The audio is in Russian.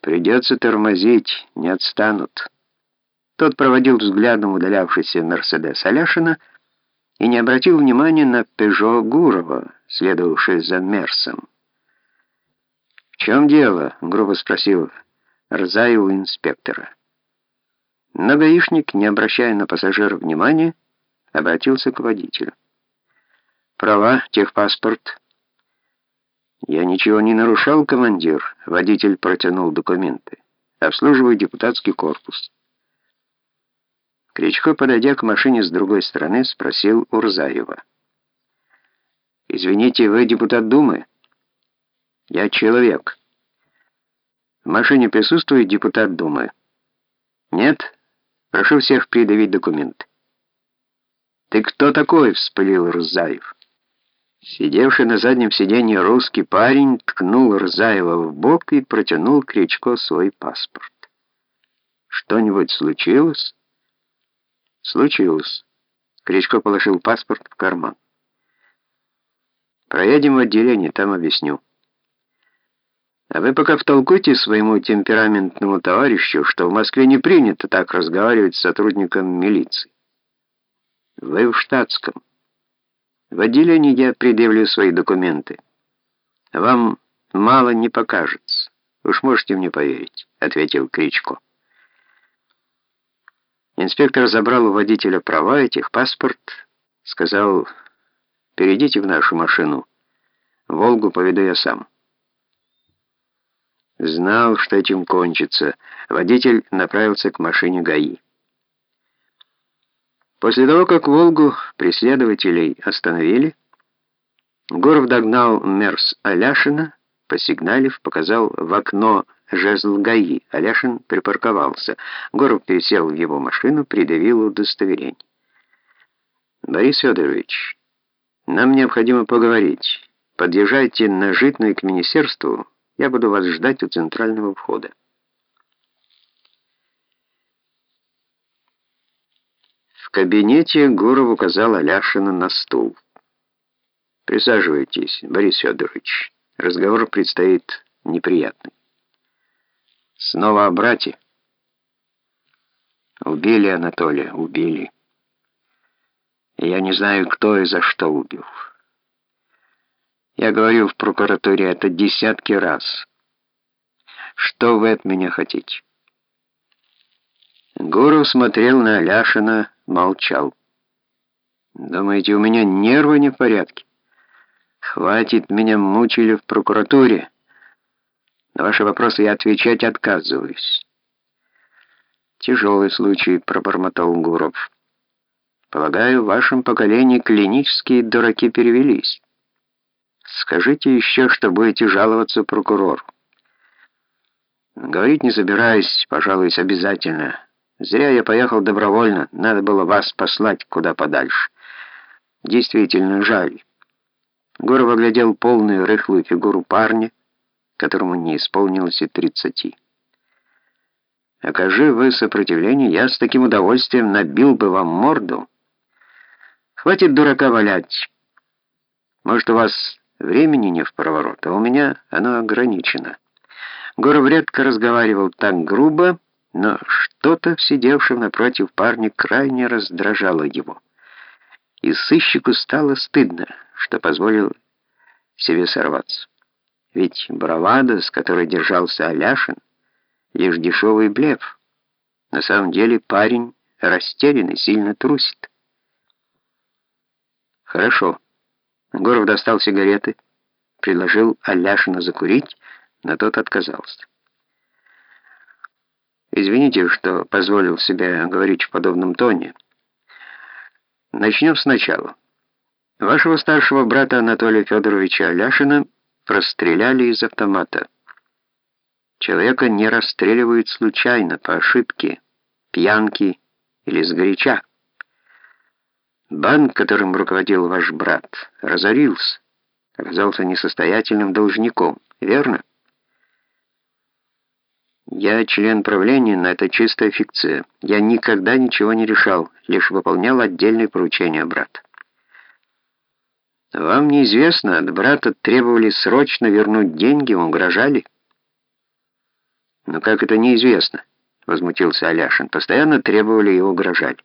Придется тормозить, не отстанут. Тот проводил взглядом удалявшийся Мерседес Аляшина и не обратил внимания на Пежо Гурова, следовавший за Мерсом. «В чем дело?» — грубо спросил Рзаев у инспектора. Но гаишник, не обращая на пассажира внимания, обратился к водителю. «Права, техпаспорт». «Я ничего не нарушал, командир», — водитель протянул документы. «Обслуживаю депутатский корпус». Кричко, подойдя к машине с другой стороны, спросил Урзаева. «Извините, вы депутат Думы?» «Я человек». «В машине присутствует депутат Думы?» «Нет? Прошу всех придавить документы». «Ты кто такой?» — вспылил Урзаев. Сидевший на заднем сиденье русский парень ткнул Рзаева в бок и протянул Кричко свой паспорт. «Что-нибудь случилось?» «Случилось». Кричко положил паспорт в карман. «Проедем в отделение, там объясню». А вы пока втолкуйте своему темпераментному товарищу, что в Москве не принято так разговаривать с сотрудником милиции. Вы в штатском. В отделении я предъявлю свои документы. Вам мало не покажется. Уж можете мне поверить, ответил Кричко. Инспектор забрал у водителя права и паспорт, сказал, перейдите в нашу машину. Волгу поведу я сам. Знал, что этим кончится. Водитель направился к машине ГАИ. После того, как «Волгу» преследователей остановили, Горов догнал Мерс Аляшина, посигналив, показал в окно жезл ГАИ. Аляшин припарковался. Горов пересел в его машину, придавил удостоверение. «Борис Федорович, нам необходимо поговорить. Подъезжайте на Житную к министерству, я буду вас ждать у центрального входа». В кабинете Гуров указал Аляшина на стул. «Присаживайтесь, Борис Федорович. Разговор предстоит неприятный». «Снова о брате?» «Убили Анатолия, убили. Я не знаю, кто и за что убил. Я говорил в прокуратуре это десятки раз. Что вы от меня хотите?» Гуров смотрел на Аляшина, молчал. «Думаете, у меня нервы не в порядке? Хватит, меня мучили в прокуратуре. На ваши вопросы я отвечать отказываюсь». «Тяжелый случай», — пробормотал Гуров. «Полагаю, в вашем поколении клинические дураки перевелись. Скажите еще, что будете жаловаться прокурору». «Говорить не собираюсь, пожалуй, обязательно». Зря я поехал добровольно, надо было вас послать куда подальше. Действительно жаль. Гуров оглядел полную рыхлую фигуру парня, которому не исполнилось и тридцати. Окажи вы сопротивление, я с таким удовольствием набил бы вам морду. Хватит дурака валять. Может, у вас времени не в проворот, а у меня оно ограничено. Гуров редко разговаривал так грубо, но что-то в сидевшем напротив парня крайне раздражало его. И сыщику стало стыдно, что позволил себе сорваться. Ведь бравада, с которой держался Аляшин, лишь дешевый блеф. На самом деле парень растерян и сильно трусит. «Хорошо». Горов достал сигареты, предложил Аляшину закурить, но тот отказался. Извините, что позволил себе говорить в подобном тоне. Начнем сначала. Вашего старшего брата Анатолия Федоровича Аляшина простреляли из автомата. Человека не расстреливают случайно, по ошибке, пьянки или сгоряча. Банк, которым руководил ваш брат, разорился, оказался несостоятельным должником, верно? Я член правления, но это чистая фикция. Я никогда ничего не решал, лишь выполнял отдельные поручения брата. Вам неизвестно, от брата требовали срочно вернуть деньги, угрожали? «Но как это неизвестно?» — возмутился Аляшин. «Постоянно требовали и угрожали».